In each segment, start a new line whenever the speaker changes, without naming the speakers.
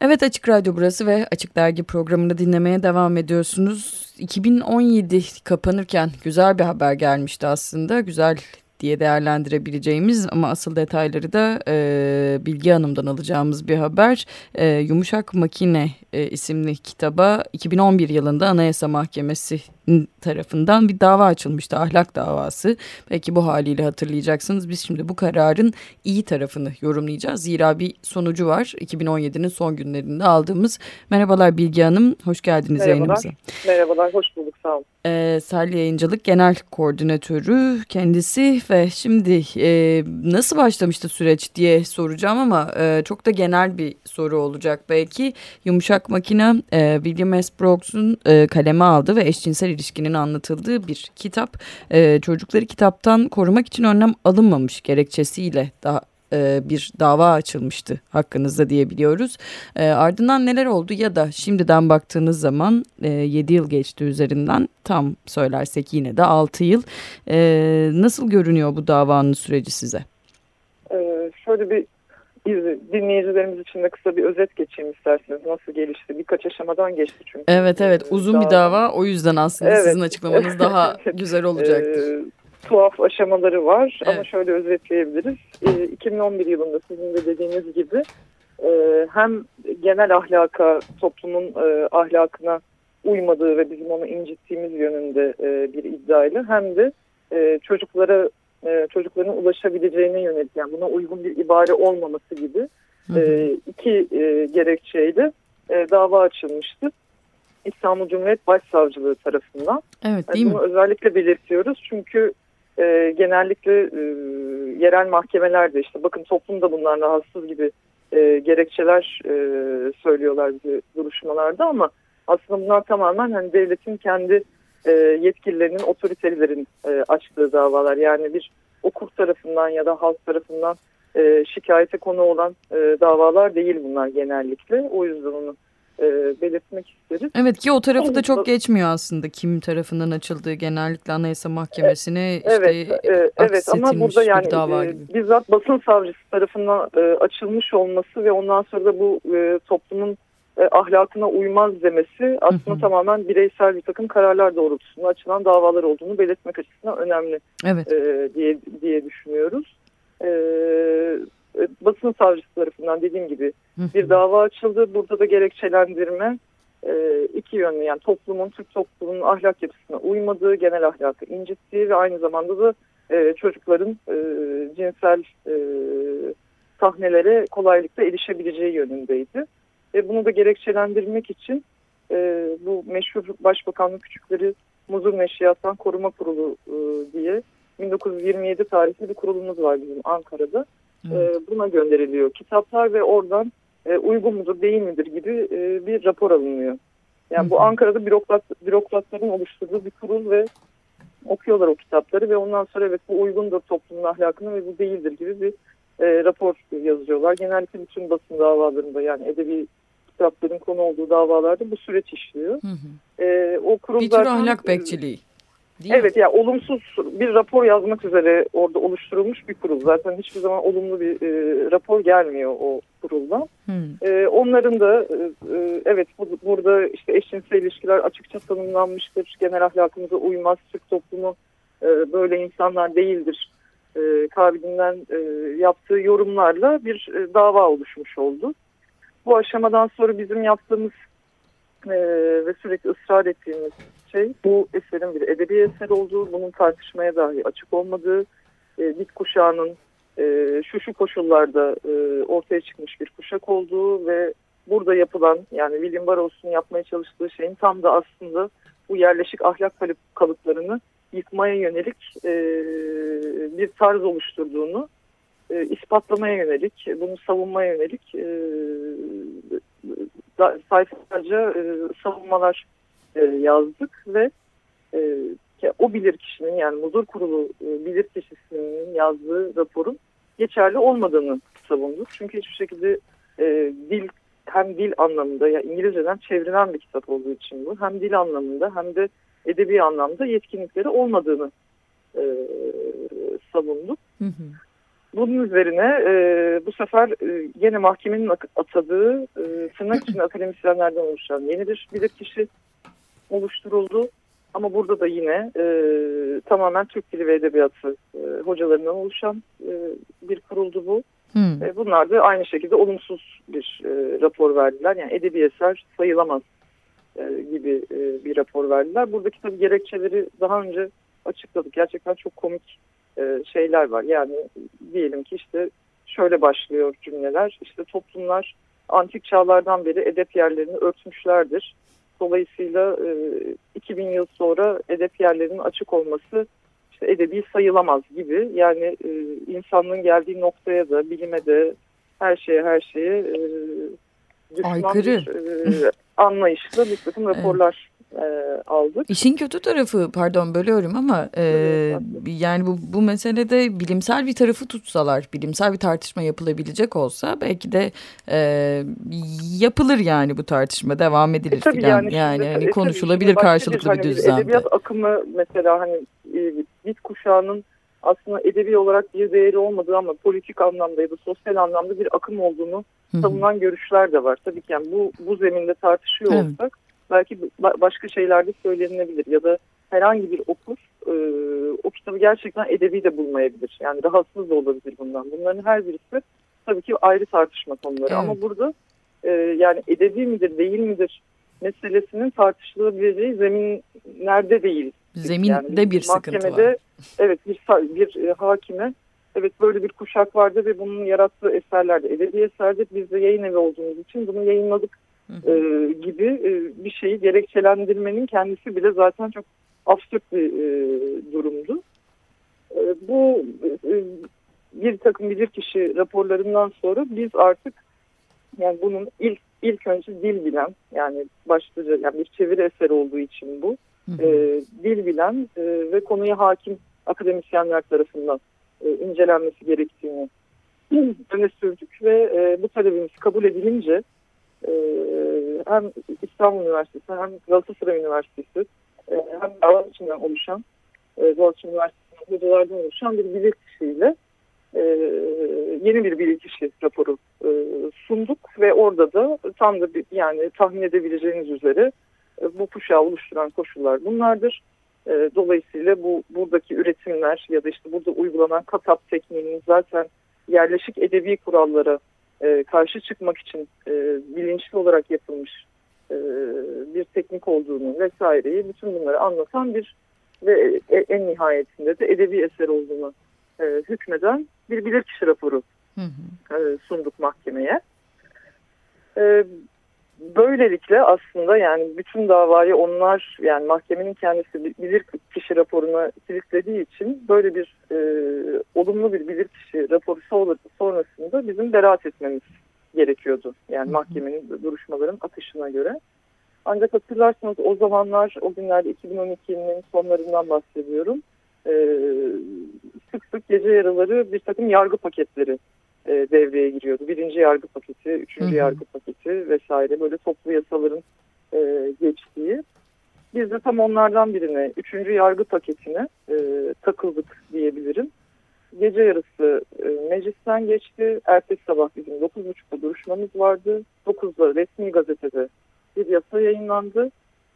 Evet Açık Radyo burası ve Açık Dergi programını dinlemeye devam ediyorsunuz. 2017 kapanırken güzel bir haber gelmişti aslında. Güzel diye değerlendirebileceğimiz ama asıl detayları da e, Bilgi Hanım'dan alacağımız bir haber. E, Yumuşak Makine e, isimli kitaba 2011 yılında Anayasa Mahkemesi tarafından bir dava açılmıştı ahlak davası. Belki bu haliyle hatırlayacaksınız. Biz şimdi bu kararın iyi tarafını yorumlayacağız. Zira bir sonucu var 2017'nin son günlerinde aldığımız. Merhabalar Bilgi Hanım, hoş geldiniz
Merhabalar.
yayınımıza.
Merhabalar, hoş bulduk sağ olun.
Ee, Salli Yayıncılık Genel Koordinatörü kendisi ve şimdi e, nasıl başlamıştı süreç diye soracağım ama e, çok da genel bir soru olacak belki. Yumuşak Makine e, William S. Brooks'un e, kaleme aldığı ve eşcinsel ilişkinin anlatıldığı bir kitap. E, çocukları kitaptan korumak için önlem alınmamış gerekçesiyle daha e, bir dava açılmıştı hakkınızda diyebiliyoruz. E, ardından neler oldu ya da şimdiden baktığınız zaman e, 7 yıl geçti üzerinden tam söylersek yine de 6 yıl. E, nasıl görünüyor bu davanın süreci size?
Ee, şöyle bir dinleyicilerimiz için de kısa bir özet geçeyim isterseniz. Nasıl gelişti? Birkaç aşamadan geçti çünkü.
Evet evet uzun dava. bir dava o yüzden aslında evet. sizin açıklamanız daha güzel olacaktır.
Ee, tuhaf aşamaları var evet. ama şöyle özetleyebiliriz. E, 2011 yılında sizin de dediğiniz gibi e, hem genel ahlaka, toplumun e, ahlakına uymadığı ve bizim onu incittiğimiz yönünde e, bir iddiayla hem de e, çocuklara e, çocukların ulaşabileceğine yönelik yani buna uygun bir ibare olmaması gibi E, iki e, gerekçeyle e, dava açılmıştı. İstanbul Cumhuriyet Başsavcılığı tarafından.
Evet değil yani
mi? Bunu özellikle belirtiyoruz çünkü e, genellikle e, yerel mahkemelerde işte bakın toplum da bundan rahatsız gibi e, gerekçeler e, söylüyorlar duruşmalarda ama aslında bunlar tamamen hani devletin kendi e, yetkililerinin, otoritelerin e, açtığı davalar. Yani bir okur tarafından ya da halk tarafından e, şikayete konu olan e, davalar değil bunlar genellikle. O yüzden onu e, belirtmek isteriz.
Evet ki o tarafı da çok geçmiyor aslında kim tarafından açıldığı genellikle Anayasa Mahkemesi'ne işte
evet, e, evet ama burada yani
dava
e, bizzat basın savcısı tarafından e, açılmış olması ve ondan sonra da bu e, toplumun e, ahlakına uymaz demesi aslında hı hı. tamamen bireysel bir takım kararlar doğrultusunda açılan davalar olduğunu belirtmek açısından önemli
evet.
e, diye diye düşünüyoruz. E, e, basın savcısı tarafından dediğim gibi bir dava açıldı. Burada da gerekçelendirme e, iki yönlü yani toplumun, Türk toplumunun ahlak yapısına uymadığı, genel ahlakı incittiği ve aynı zamanda da e, çocukların cinsel sahnelere kolaylıkla erişebileceği yönündeydi. Ve bunu da gerekçelendirmek için bu meşhur Başbakanlık Küçükleri Muzur Neşriyat'tan Koruma Kurulu diye 1927 tarihli bir kurulumuz var bizim Ankara'da. E, buna gönderiliyor kitaplar ve oradan e, uygun mudur değil midir gibi e, bir rapor alınıyor. Yani Hı. bu Ankara'da bürokrat, bürokratların oluşturduğu bir kurul ve okuyorlar o kitapları ve ondan sonra evet bu uygundur toplumun ahlakına ve bu değildir gibi bir e, rapor yazıyorlar. Genellikle bütün basın davalarında yani edebi kitapların konu olduğu davalarda bu süreç işliyor. Hı
hı. E, o kurul bir tür zaten, ahlak bekçiliği.
Değil evet mi? ya yani olumsuz bir rapor yazmak üzere orada oluşturulmuş bir kurul. Zaten hiçbir zaman olumlu bir e, rapor gelmiyor o kuruldan. Hmm. E, onların da e, e, evet bu, burada işte eşcinsel ilişkiler açıkça tanımlanmıştır. Genel ahlakımıza uymaz. Türk toplumu e, böyle insanlar değildir. E, kabilinden e, yaptığı yorumlarla bir e, dava oluşmuş oldu. Bu aşamadan sonra bizim yaptığımız e, ve sürekli ısrar ettiğimiz şey bu eserin bir edebi eser olduğu, bunun tartışmaya dahi açık olmadığı, e, bit kuşağının e, şu şu koşullarda e, ortaya çıkmış bir kuşak olduğu ve burada yapılan yani William Burroughs'un yapmaya çalıştığı şeyin tam da aslında bu yerleşik ahlak kalıplarını yıkmaya yönelik e, bir tarz oluşturduğunu e, ispatlamaya yönelik, bunu savunmaya yönelik e, sayfalarca e, savunmalar e, yazdık ve e, o bilir kişinin yani muzur kurulu e, bilir kişisinin yazdığı raporun geçerli olmadığını savunduk. Çünkü hiçbir şekilde e, dil hem dil anlamında ya İngilizceden çevrilen bir kitap olduğu için bu hem dil anlamında hem de edebi anlamda yetkinlikleri olmadığını e, savunduk. Hı hı. Bunun üzerine e, bu sefer e, yine mahkemenin atadığı e, tırnak içinde akademisyenlerden oluşan yeni bir bilirkişi oluşturuldu. Ama burada da yine e, tamamen Türk Dili ve Edebiyatı e, hocalarından oluşan e, bir kuruldu bu. Hmm. E, bunlar da aynı şekilde olumsuz bir e, rapor verdiler. Yani edebi eser sayılamaz e, gibi e, bir rapor verdiler. Buradaki tabii gerekçeleri daha önce açıkladık. Gerçekten çok komik e, şeyler var. Yani diyelim ki işte şöyle başlıyor cümleler. İşte toplumlar antik çağlardan beri edep yerlerini örtmüşlerdir. Dolayısıyla e, 2000 yıl sonra edep yerlerinin açık olması işte edebi sayılamaz gibi. Yani e, insanlığın geldiği noktaya da bilime de her şeye her şeye e, düşman Aykırı. bir e, anlayışla bir takım raporlar e, aldık.
İşin kötü tarafı pardon bölüyorum ama e, yani bu, bu meselede bilimsel bir tarafı tutsalar bilimsel bir tartışma yapılabilecek olsa belki de e, yapılır yani bu tartışma devam edilir e, filan yani, yani şimdi, hani e, konuşulabilir karşılıklı bir, bir düzlemde.
Edebiyat akımı mesela hani e, bit kuşağının aslında edebi olarak bir değeri olmadığı ama politik anlamda ya da sosyal anlamda bir akım olduğunu savunan görüşler de var. Tabii ki yani bu, bu zeminde tartışıyor evet. olsak belki başka şeyler de söylenebilir ya da herhangi bir okur e, o kitabı gerçekten edebi de bulmayabilir. Yani rahatsız da olabilir bundan. Bunların her birisi tabii ki ayrı tartışma konuları evet. ama burada e, yani edebi midir değil midir meselesinin tartışılabileceği zemin nerede değil.
Zeminde yani bir sıkıntı var.
Evet bir, bir e, hakime evet böyle bir kuşak vardı ve bunun yarattığı eserlerde edebi eserdir. Biz de yayın evi olduğumuz için bunu yayınladık e, gibi e, bir şeyi gerekçelendirmenin kendisi bile zaten çok absürt bir e, durumdu. E, bu e, bir takım bilirkişi raporlarından sonra biz artık yani bunun ilk ilk önce dil bilen yani başlıca yani bir çeviri eseri olduğu için bu e, dil bilen e, ve konuya hakim akademisyenler tarafından e, incelenmesi gerektiğini öne sürdük ve e, bu talebimiz kabul edilince e, hem İstanbul Üniversitesi hem Galatasaray Üniversitesi e, hem Boğaziçi'nden oluşan e, Boğaziçi Üniversitesi'nin hocalardan oluşan bir bilirkişiyle e, yeni bir bilirkişi raporu e, sunduk ve orada da tam da bir, yani tahmin edebileceğiniz üzere e, bu kuşağı oluşturan koşullar bunlardır. Dolayısıyla bu buradaki üretimler ya da işte burada uygulanan katap tekniğinin zaten yerleşik edebi kurallara e, karşı çıkmak için e, bilinçli olarak yapılmış e, bir teknik olduğunu vesaireyi bütün bunları anlatan bir ve e, en nihayetinde de edebi eser olduğunu e, hükmeden bir bilirkişi raporu hı hı. E, sunduk mahkemeye. E, böylelikle aslında yani bütün davayı onlar yani mahkemenin kendisi bilir kişi raporuna kilitlediği için böyle bir e, olumlu bir bilir kişi raporu sonrasında bizim beraat etmemiz gerekiyordu. Yani mahkemenin duruşmaların akışına göre. Ancak hatırlarsanız o zamanlar o günlerde 2012 yılının sonlarından bahsediyorum. E, sık sık gece yarıları bir takım yargı paketleri e, devreye giriyordu. Birinci yargı paketi, üçüncü hı hı. yargı paketi vesaire böyle toplu yasaların e, geçtiği. Biz de tam onlardan birine, üçüncü yargı paketine e, takıldık diyebilirim. Gece yarısı e, meclisten geçti. Ertesi sabah bizim 9.30'da duruşmamız vardı. 9'da resmi gazetede bir yasa yayınlandı.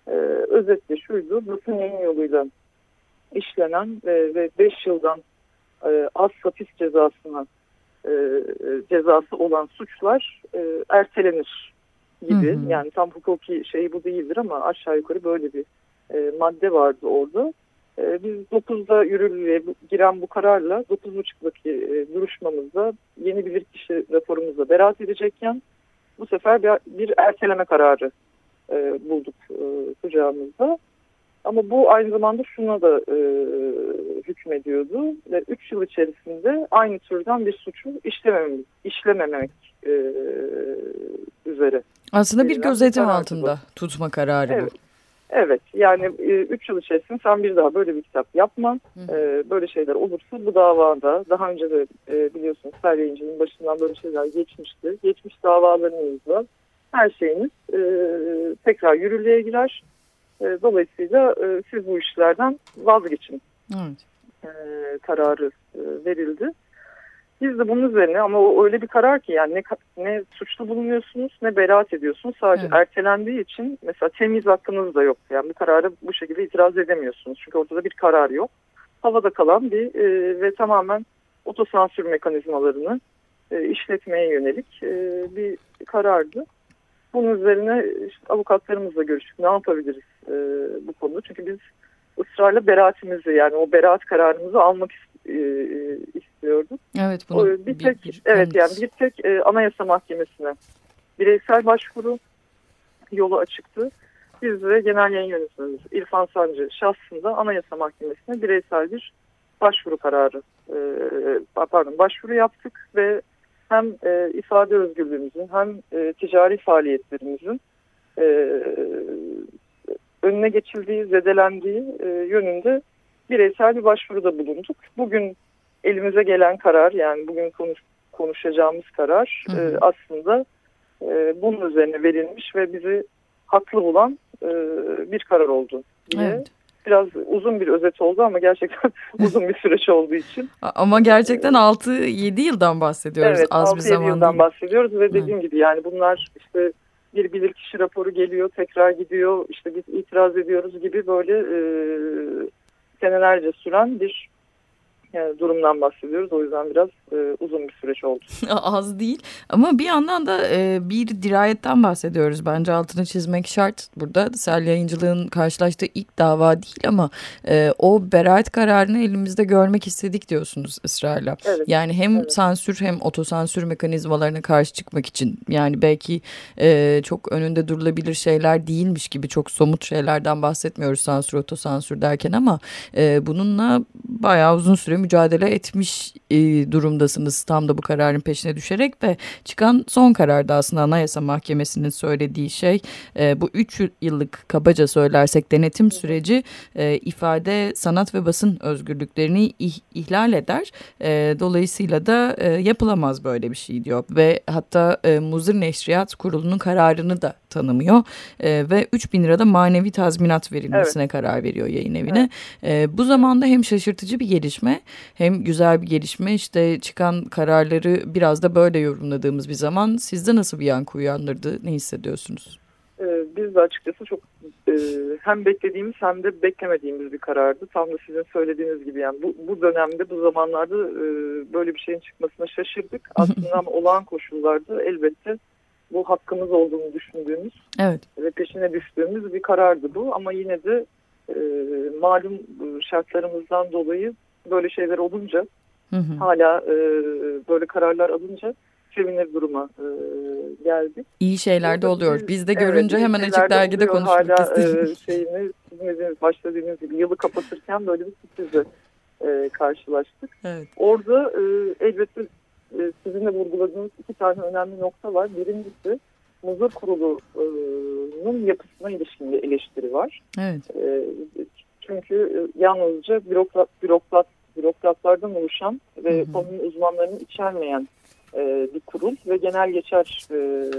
E, özetle şuydu, basın yayın yoluyla işlenen e, ve 5 yıldan e, az hapis cezasına e, cezası olan suçlar e, ertelenir gibi. Hı hı. Yani tam hukuki şey bu değildir ama aşağı yukarı böyle bir e, madde vardı orada. E, biz 9'da yürürlüğe giren bu kararla 9.30'daki e, duruşmamızda yeni bilirkişi raporumuzda beraat edecekken bu sefer bir, bir erteleme kararı e, bulduk e, kucağımızda. Ama bu aynı zamanda şuna da e, hükmediyordu. Ve 3 yıl içerisinde aynı türden bir suçu işlememek, işlememek e, üzere.
Aslında bir gözetim altında bu. tutma kararı
evet. bu. Evet yani 3 e, yıl içerisinde sen bir daha böyle bir kitap yapma. E, böyle şeyler olursa bu davada daha önce de e, biliyorsunuz Ser Yayıncı'nın başından böyle şeyler geçmişti. Geçmiş davalarınızla her şeyiniz e, tekrar yürürlüğe girer e, dolayısıyla e, siz bu işlerden vazgeçin evet. e, kararı e, verildi. Biz de bunun üzerine ama o öyle bir karar ki yani ne, ne suçlu bulunuyorsunuz ne beraat ediyorsunuz. Sadece evet. ertelendiği için mesela temiz hakkınız da yok. Yani bu karara bu şekilde itiraz edemiyorsunuz. Çünkü ortada bir karar yok. Havada kalan bir e, ve tamamen otosansür mekanizmalarını e, işletmeye yönelik e, bir karardı. Bunun üzerine işte avukatlarımızla görüştük. Ne yapabiliriz e, bu konuda? Çünkü biz ısrarla beraatimizi yani o beraat kararımızı almak e, e, istiyorduk.
Evet bunu
bir, bir tek bir, evet yani bir tek e, Anayasa Mahkemesi'ne bireysel başvuru yolu açıktı. Biz de genel yayın yönetmenimiz İrfan Sancı şahsında Anayasa Mahkemesi'ne bireysel bir başvuru kararı e, pardon başvuru yaptık ve hem e, ifade özgürlüğümüzün hem e, ticari faaliyetlerimizin e, önüne geçildiği, zedelendiği e, yönünde bireysel bir başvuruda bulunduk. Bugün elimize gelen karar yani bugün konuş, konuşacağımız karar hı hı. E, aslında e, bunun üzerine verilmiş ve bizi haklı bulan e, bir karar oldu diye evet biraz uzun bir özet oldu ama gerçekten uzun bir süreç olduğu için.
Ama gerçekten 6-7 yıldan bahsediyoruz
evet,
az bir zaman
yıldan bahsediyoruz ve dediğim evet. gibi yani bunlar işte bir bilirkişi raporu geliyor tekrar gidiyor işte biz itiraz ediyoruz gibi böyle e, senelerce süren bir yani durumdan bahsediyoruz. O yüzden biraz e, uzun bir süreç oldu.
Az değil ama bir yandan da e, bir dirayetten bahsediyoruz. Bence altını çizmek şart burada. Sel yayıncılığın karşılaştığı ilk dava değil ama e, o beraat kararını elimizde görmek istedik diyorsunuz ısrarla. Evet. Yani hem evet. sansür hem otosansür mekanizmalarına karşı çıkmak için yani belki e, çok önünde durulabilir şeyler değilmiş gibi çok somut şeylerden bahsetmiyoruz sansür otosansür derken ama e, bununla bayağı uzun süre mücadele etmiş e, durumdasınız tam da bu kararın peşine düşerek ve çıkan son kararda aslında Anayasa Mahkemesi'nin söylediği şey e, bu üç yıllık kabaca söylersek denetim süreci e, ifade, sanat ve basın özgürlüklerini ih, ihlal eder. E, dolayısıyla da e, yapılamaz böyle bir şey diyor ve hatta e, Muzır Neşriyat Kurulu'nun kararını da tanımıyor e, ve 3 bin lirada manevi tazminat verilmesine evet. karar veriyor yayın evine. Evet. E, bu zamanda hem şaşırtıcı bir gelişme hem güzel bir gelişme işte çıkan kararları biraz da böyle yorumladığımız bir zaman sizde nasıl bir yankı uyandırdı ne hissediyorsunuz?
Ee, biz de açıkçası çok e, hem beklediğimiz hem de beklemediğimiz bir karardı. Tam da sizin söylediğiniz gibi yani bu, bu dönemde bu zamanlarda e, böyle bir şeyin çıkmasına şaşırdık. Aslında olağan koşullarda elbette bu hakkımız olduğunu düşündüğümüz evet. ve peşine düştüğümüz bir karardı bu. Ama yine de e, malum şartlarımızdan dolayı böyle şeyler olunca hı hı. hala e, böyle kararlar alınca sevinir duruma e, geldik.
İyi şeyler de oluyor. Biz de görünce evet, hemen açık dergide konuşmak hala, istedik.
E, şeyini, sizin dediğiniz gibi yılı kapatırken böyle bir sürprizle e, karşılaştık. Evet. Orada e, elbette e, sizin de vurguladığınız iki tane önemli nokta var. Birincisi Muzur Kurulu'nun yapısına ilişkin bir eleştiri var. Evet. E, çünkü e, yalnızca bürokrat, bürokrat, bürokratlardan oluşan ve hı hı. konunun uzmanlarını içermeyen e, bir kurul ve genel geçer e,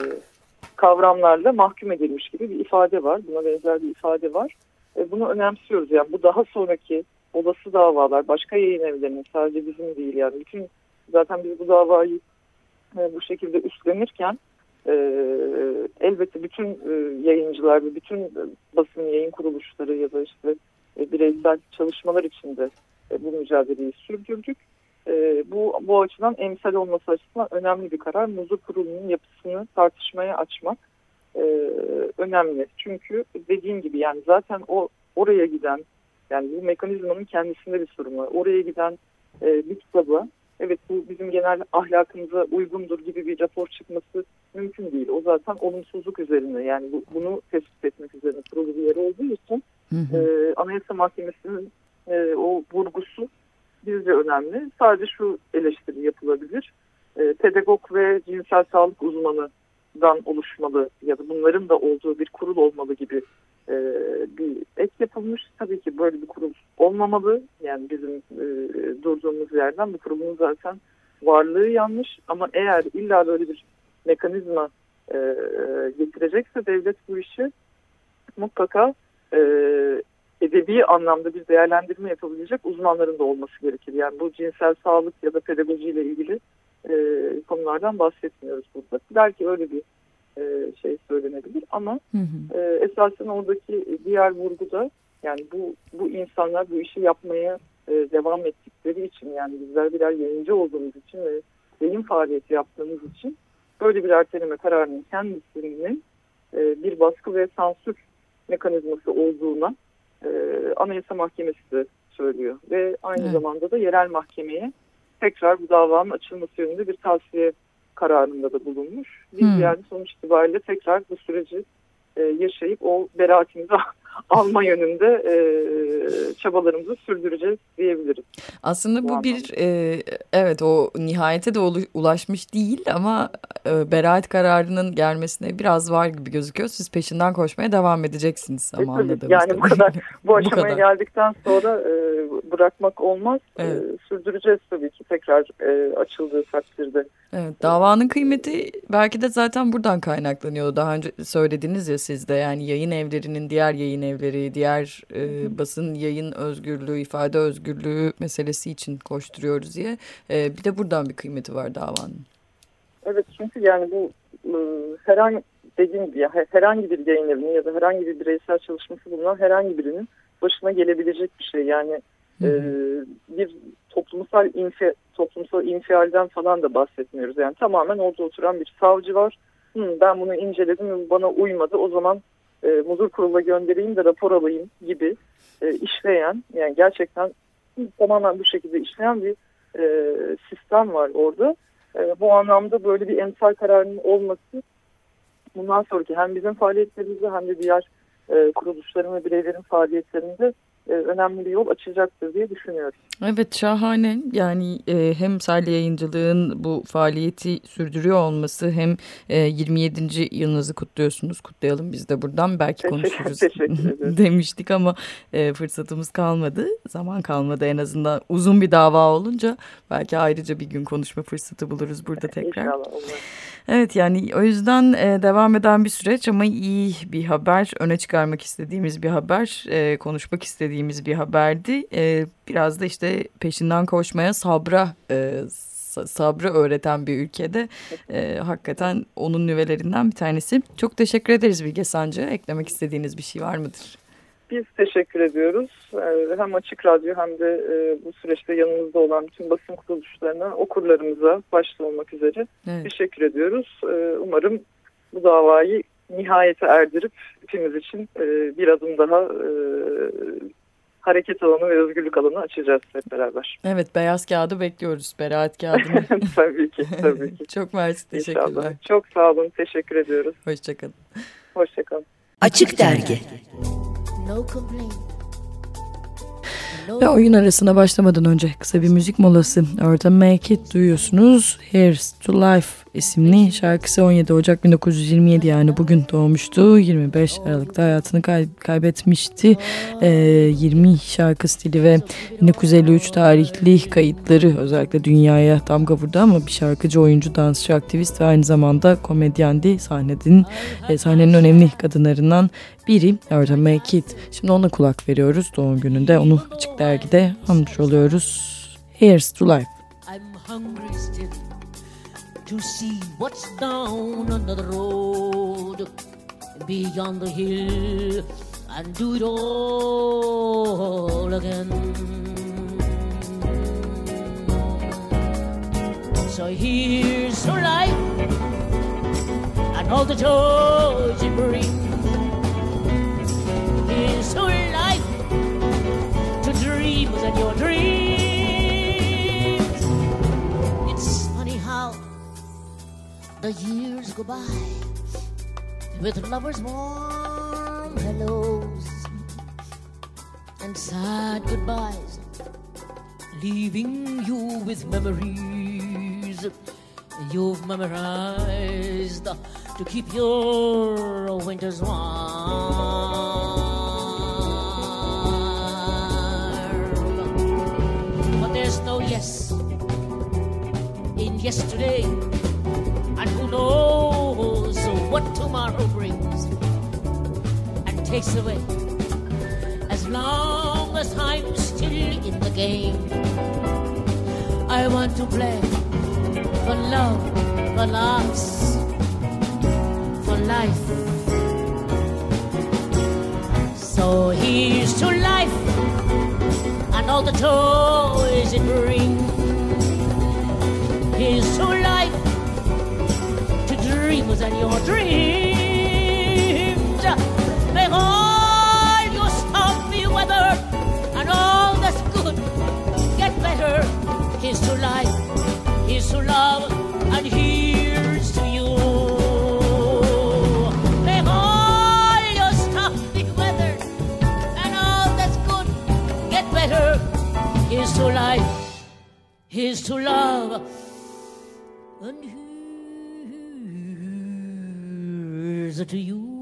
kavramlarla mahkum edilmiş gibi bir ifade var. Buna benzer bir ifade var. E, bunu önemsiyoruz. Yani bu daha sonraki olası davalar, başka yayın evlerinin sadece bizim değil yani bütün zaten biz bu davayı e, bu şekilde üstlenirken e, elbette bütün e, yayıncılar ve bütün basın yayın kuruluşları ya da işte e, bireysel çalışmalar içinde e, bu mücadeleyi sürdürdük. E, bu, bu açıdan emsal olması açısından önemli bir karar. Muzur Kurulu'nun yapısını tartışmaya açmak önemli. Çünkü dediğim gibi yani zaten o oraya giden yani bu mekanizmanın kendisinde bir sorun var. Oraya giden bir kitabı evet bu bizim genel ahlakımıza uygundur gibi bir rapor çıkması mümkün değil. O zaten olumsuzluk üzerine yani bu, bunu tespit etmek üzerine kurulu bir yer olduğu için hı hı. E, Anayasa Mahkemesi'nin e, o vurgusu bizce önemli. Sadece şu eleştiri yapılabilir. E, pedagog ve cinsel sağlık uzmanıdan oluşmalı ya da bunların da olduğu bir kurul olmalı gibi e, bir ek yapılmış. Tabii ki böyle bir kurul olmamalı. Yani bizim e, durduğumuz yerden bu kurumun zaten varlığı yanlış. Ama eğer illa böyle bir mekanizma e, getirecekse devlet bu işi mutlaka e, edebi anlamda bir değerlendirme yapabilecek uzmanların da olması gerekir. Yani bu cinsel sağlık ya da pedagojiyle ilgili e, konulardan bahsetmiyoruz burada. Belki öyle bir e, şey söylenebilir ama hı hı. E, esasen oradaki diğer vurguda yani bu bu insanlar bu işi yapmaya e, devam ettikleri için yani bizler birer yayıncı olduğumuz için ve yayın faaliyeti yaptığımız için böyle bir erteleme kararının kendisinin e, bir baskı ve sansür mekanizması olduğuna e, Anayasa Mahkemesi de söylüyor. Ve aynı evet. zamanda da yerel mahkemeye tekrar bu davanın açılması yönünde bir tavsiye kararında da bulunmuş. Biz hmm. yani sonuç itibariyle tekrar bu süreci e, yaşayıp o beraatimizi alma yönünde e, çabalarımızı sürdüreceğiz diyebiliriz.
Aslında bu, bu bir e, evet o nihayete de ulaşmış değil ama e, beraat kararının gelmesine biraz var gibi gözüküyor. Siz peşinden koşmaya devam edeceksiniz ama e, anladığımız
Yani bu kadar bu aşamaya bu kadar. geldikten sonra e, bırakmak olmaz. E, evet. E, sürdüreceğiz tabii ki tekrar e, açıldığı takdirde.
Evet, davanın kıymeti belki de zaten buradan kaynaklanıyor. Daha önce söylediniz ya siz de yani yayın evlerinin diğer yayın evleri, diğer e, basın yayın özgürlüğü, ifade özgürlüğü meselesi için koşturuyoruz diye. E, bir de buradan bir kıymeti var davanın.
Evet çünkü yani bu e, herhangi dediğim gibi herhangi bir yayın evinin ya da herhangi bir bireysel çalışması bulunan herhangi birinin başına gelebilecek bir şey. Yani e, bir toplumsal infi, toplumsal infialden falan da bahsetmiyoruz. Yani tamamen orada oturan bir savcı var. Hı, ben bunu inceledim bana uymadı. O zaman e, muzur kurula göndereyim de rapor alayım gibi e, işleyen yani gerçekten tamamen bu şekilde işleyen bir e, sistem var orada. E, bu anlamda böyle bir emsal kararının olması bundan sonraki hem bizim faaliyetlerimizde hem de diğer e, kuruluşların ve bireylerin faaliyetlerinde e, önemli bir yol açacaktır diye düşünüyorum.
Evet şahane yani e, hem Salih Yayıncılığın bu faaliyeti sürdürüyor olması hem e, 27. yılınızı kutluyorsunuz kutlayalım biz de buradan belki teşekkür, konuşuruz teşekkür demiştik ama e, fırsatımız kalmadı zaman kalmadı en azından uzun bir dava olunca belki ayrıca bir gün konuşma fırsatı buluruz burada tekrar. İnşallah olur. Evet yani o yüzden e, devam eden bir süreç ama iyi bir haber, öne çıkarmak istediğimiz bir haber, e, konuşmak istediğimiz bir haberdi. E, biraz da işte peşinden koşmaya sabra e, sabrı öğreten bir ülkede e, hakikaten onun nüvelerinden bir tanesi. Çok teşekkür ederiz Bilge Sancı. Eklemek istediğiniz bir şey var mıdır?
Biz teşekkür ediyoruz. Ee, hem Açık Radyo hem de e, bu süreçte yanımızda olan tüm basın kuruluşlarına, okurlarımıza başta olmak üzere evet. teşekkür ediyoruz. Ee, umarım bu davayı nihayete erdirip hepimiz için e, bir adım daha e, hareket alanı ve özgürlük alanı açacağız hep beraber.
Evet, beyaz kağıdı bekliyoruz. Beraat kağıdını.
tabii ki, tabii ki.
Çok mersi, teşekkürler. İnşallah.
Çok sağ olun, teşekkür ediyoruz.
Hoşçakalın.
Hoşçakalın.
Açık Dergi
ve oyun arasına başlamadan önce kısa bir müzik molası. Orada Make It duyuyorsunuz. Here's to Life isimli şarkısı 17 Ocak 1927 yani bugün doğmuştu. 25 Aralık'ta hayatını kay kaybetmişti. Ee, 20 şarkı stili ve 1953 tarihli kayıtları özellikle dünyaya damga vurdu ama bir şarkıcı, oyuncu, dansçı, aktivist ve aynı zamanda komedyendi. Sahnenin, e, sahnenin önemli kadınlarından biri Erda Make It. Şimdi ona kulak veriyoruz doğum gününde. Onu açık dergide anmış oluyoruz. Here's to Life. I'm hungry still. to see what's down under the road beyond the hill and do it all again. So here's her life and all the joys it brings. The years go by with lovers' warm hellos and sad goodbyes, leaving you with memories you've memorized to keep your winters warm. But there's no yes in yesterday away as
long as I'm still in the game. I want to play for love, for laughs, for life. So here's to life and all the toys it brings. Here's to life, to dreams and your dreams. To love, and here's to you.